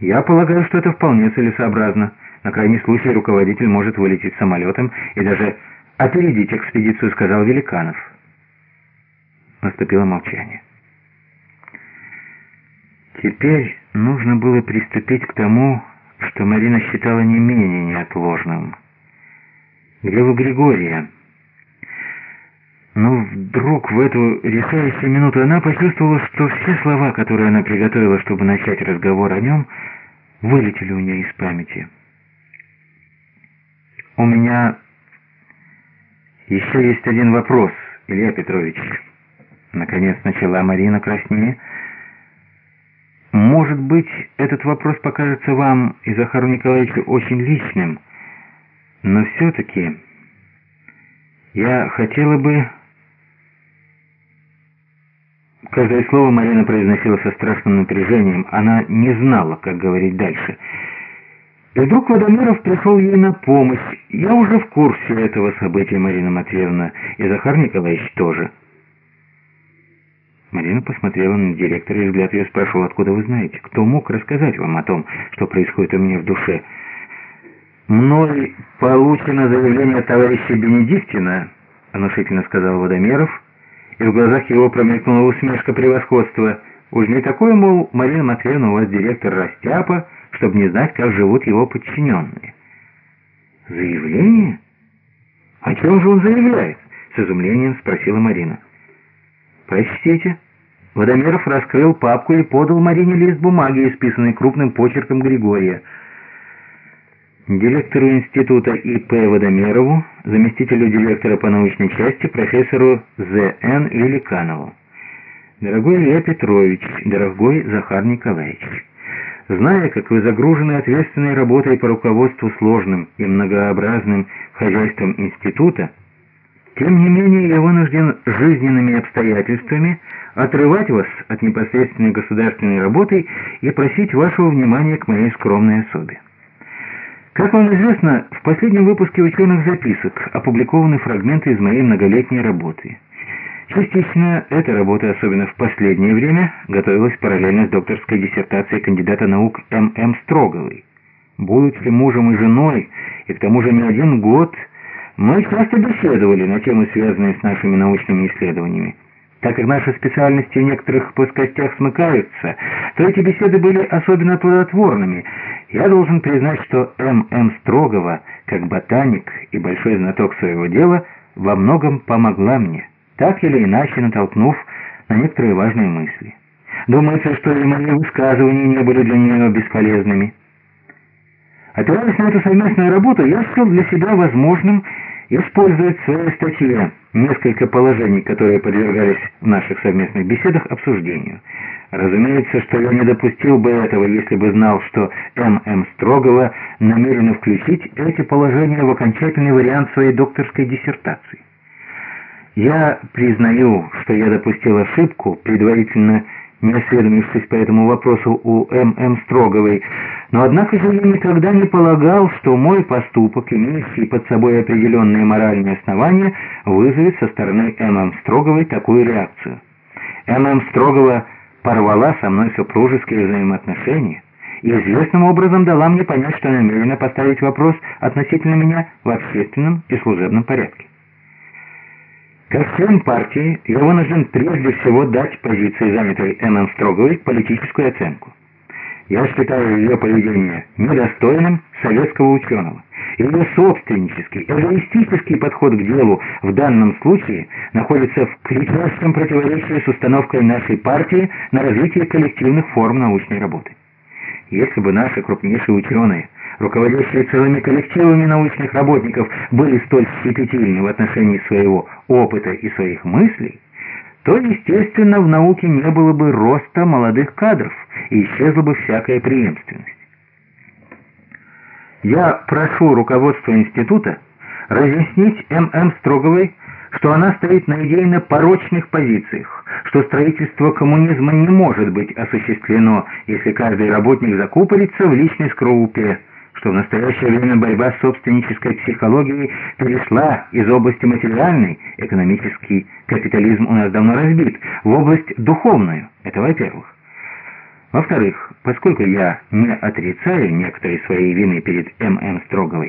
Я полагаю, что это вполне целесообразно. На крайний случай руководитель может вылететь самолетом и даже опередить экспедицию, сказал Великанов. Наступило молчание. Теперь нужно было приступить к тому, что Марина считала не менее неотложным. К делу Григория. Но вдруг в эту решающую минуту она почувствовала, что все слова, которые она приготовила, чтобы начать разговор о нем, вылетели у нее из памяти. «У меня еще есть один вопрос, Илья Петрович». Наконец начала Марина краснее. «Может быть, этот вопрос покажется вам и Захару Николаевичу очень личным, но все-таки я хотела бы...» Каждое слово Марина произносила со страшным напряжением. Она не знала, как говорить дальше. И вдруг Водомеров пришел ей на помощь. Я уже в курсе этого события, Марина Матвеевна, и Захар Николаевич тоже. Марина посмотрела на директора, и взгляд ее спрашивал, откуда вы знаете? Кто мог рассказать вам о том, что происходит у меня в душе? «Мной получено заявление товарища Бенедиктина», — внушительно сказал Водомеров, — и в глазах его промелькнула усмешка превосходства. Уж не такой, мол, Марина Матвеевна у вас директор Растяпа, чтобы не знать, как живут его подчиненные. «Заявление? О чем же он заявляет?» — с изумлением спросила Марина. «Прочтите». Водомеров раскрыл папку и подал Марине лист бумаги, исписанный крупным почерком Григория — директору института И.П. Водомерову, заместителю директора по научной части профессору З.Н. Великанову. Дорогой Илья Петрович, дорогой Захар Николаевич, зная, как вы загружены ответственной работой по руководству сложным и многообразным хозяйством института, тем не менее я вынужден жизненными обстоятельствами отрывать вас от непосредственной государственной работы и просить вашего внимания к моей скромной особе. Как вам известно, в последнем выпуске ученых записок опубликованы фрагменты из моей многолетней работы. Частично эта работа, особенно в последнее время, готовилась параллельно с докторской диссертацией кандидата наук М.М. Строговой. Будучи мужем и женой, и к тому же не один год, мы часто беседовали на темы, связанные с нашими научными исследованиями. Так как наши специальности в некоторых плоскостях смыкаются, то эти беседы были особенно плодотворными. Я должен признать, что М.М. Строгова, как ботаник и большой знаток своего дела, во многом помогла мне, так или иначе натолкнув на некоторые важные мысли. Думается, что и мои высказывания не были для нее бесполезными. Опираясь на эту совместную работу, я счел для себя возможным использовать в своей статье несколько положений, которые подвергались в наших совместных беседах обсуждению. Разумеется, что я не допустил бы этого, если бы знал, что М.М. Строгова намерена включить эти положения в окончательный вариант своей докторской диссертации. Я признаю, что я допустил ошибку, предварительно не осведомившись по этому вопросу у М.М. Строговой, но однако же я никогда не полагал, что мой поступок, имеющий под собой определенные моральные основания, вызовет со стороны М.М. Строговой такую реакцию. М.М. Строгова порвала со мной супружеские взаимоотношения и известным образом дала мне понять, что намерена поставить вопрос относительно меня в общественном и служебном порядке. Как член партии, я вынужден прежде всего дать позиции, занятой М.М. Строговой, политическую оценку. Я считаю ее поведение недостойным советского ученого. Ее собственнический, эгоистический подход к делу в данном случае находится в кричащем противоречии с установкой нашей партии на развитие коллективных форм научной работы. Если бы наши крупнейшие ученые – руководящие целыми коллективами научных работников, были столь щепетильны в отношении своего опыта и своих мыслей, то, естественно, в науке не было бы роста молодых кадров и исчезла бы всякая преемственность. Я прошу руководство института разъяснить М.М. Строговой, что она стоит на идейно порочных позициях, что строительство коммунизма не может быть осуществлено, если каждый работник закупорится в личной скорлупе, что в настоящее время борьба с собственнической психологией перешла из области материальной, экономический капитализм у нас давно разбит, в область духовную, это во-первых. Во-вторых, поскольку я не отрицаю некоторые своей вины перед М.М. Строговой,